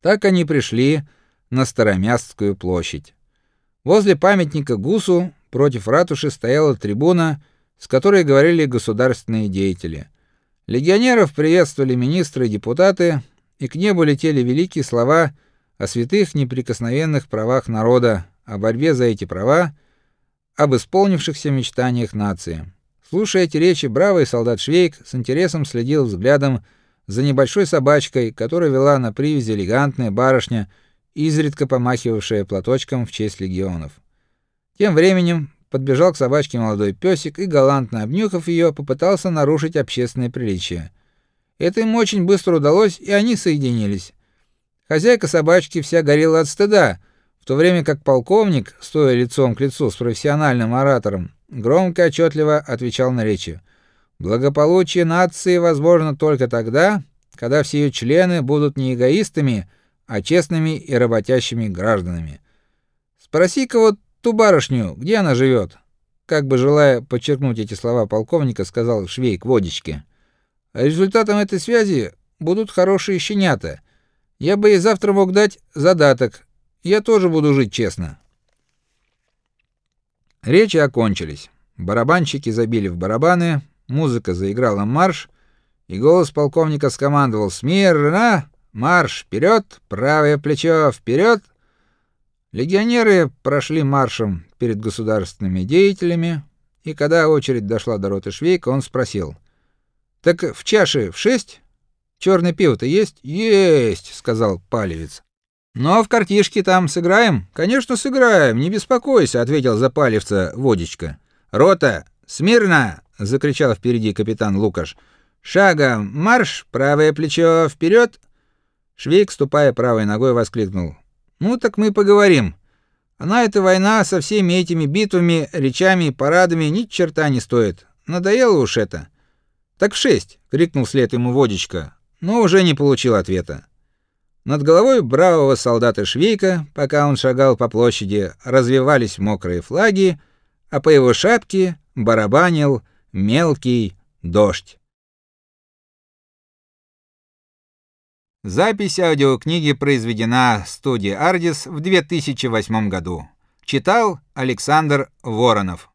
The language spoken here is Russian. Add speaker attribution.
Speaker 1: Так они пришли на Старомястскую площадь. Возле памятника Гусу против ратуши стояла трибуна, с которой говорили государственные деятели. Легионеров приветствовали министры и депутаты, и к небу летели великие слова о святых неприкосновенных правах народа, о борьбе за эти права, об исполнившихся мечтаниях нации. Слушая эти речи, бравый солдат Швейк с интересом следил взглядом за небольшой собачкой, которую вела на привязи элегантная барышня, изредка помахивавшая платочком в честь легионов. Тем временем подбежал к собачке молодой песик и галантно обнюхав ее, попытался нарушить общественное приличие. Это им очень быстро удалось, и они соединились. Хозяйка собачки вся горела от стыда, в то время как полковник, стоя лицом к лицу с профессиональным оратором, громко и отчетливо отвечал на речи. Благополучие нации возможно только тогда, когда все ее члены будут не эгоистами, а честными и работящими гражданами. Спроси-ка вот ту барышню, где она живет? Как бы желая подчеркнуть эти слова полковника, сказал Швейк водичке. Результатом этой связи будут хорошие щенята. Я бы ей завтра мог дать задаток. Я тоже буду жить честно. Речи окончились. Барабанщики забили в барабаны, музыка заиграла марш, и голос полковника скомандовал: "Смирно! Марш вперед, правое плечо вперед!" Легионеры прошли маршем перед государственными деятелями, и когда очередь дошла до роты Швейка, он спросил: так в чаше в шесть? Черное пиво-то есть? Есть, сказал Палевец. А в картишки там сыграем? Конечно, сыграем, не беспокойся, ответил за Палевца Водичка. Рота, смирно, закричал впереди капитан Лукаш. Шагом марш, правое плечо вперед. Швейк, ступая правой ногой, воскликнул: "Ну так мы поговорим. Она эта война со всеми этими битвами, речами, парадами ни черта не стоит. Надоело уж это. Так в шесть, крикнул вслед ему водичка, но уже не получил ответа. Над головой бравого солдата Швейка, пока он шагал по площади, развевались мокрые флаги, а по его шапке барабанил мелкий дождь. Запись аудиокниги произведена студией Ardis в 2008 году. Читал Александр Воронов.